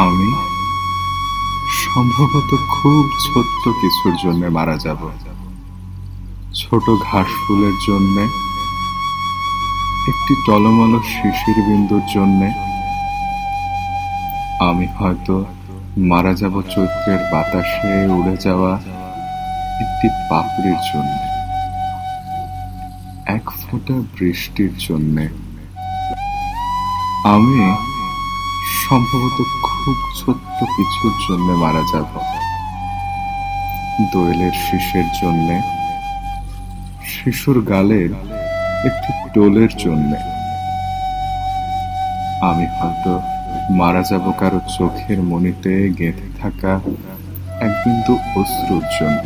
আমি সম্ভবত খুব ছোট্ট কিছুর জন্য মারা যাব। ছোট ঘাস ফুলের জন্যে, একটি টলমল শিশির বিন্দুর জন্যে আমি হয়তো মারা যাব চৈত্রের বাতাসে উড়ে যাওয়া একটি পাপড়ির জন্য, এক ফোঁটা বৃষ্টির জন্যে। আমি সম্ভবত খুব ছোট্ট কিছুর জন্য মারা যাব। দোয়েলের শিশের জন্যে, শিশুর গালের একটি টোলের জন্যে। আমি হয়তো মারা যাব কারও চোখের মনিতে গেঁথে থাকা এক বিন্দু অশ্রুর জন্য,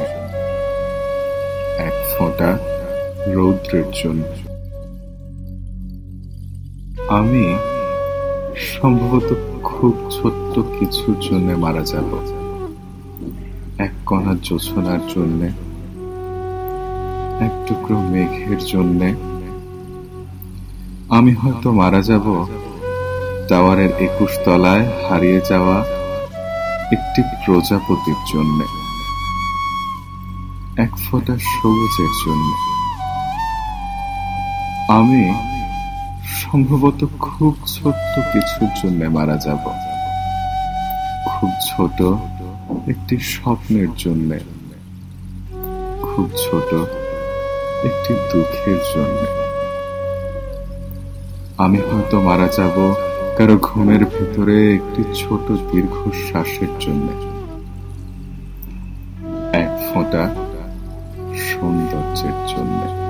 এক ফোঁটা রৌদ্রের জন্য। আমি সম্ভবত খুব ছোট্ট কিছুর জন্য মারা যাব। এক কণা জোছনার জন্য, এক টুকরো মেঘের জন্য। আমি হয়তো মারা যাব, টাওয়ারের একুশ তলায় হারিয়ে যাওয়া একটি প্রজাপতির জন্য। এক ফোঁটা সবুজের জন্য। আমি সম্ভবত খুব ছোট্ট কিছুর জন্য মারা যাব। খুব ছোট একটি স্বপ্নের জন্য। খুব ছোট একটি দুঃখের জন্য। আমি হয়তো মারা যাব কারও ঘুমের ভিতরে একটি ছোট দীর্ঘশ্বাসের জন্য। এক ফোঁটা সৌন্দর্যের জন্য।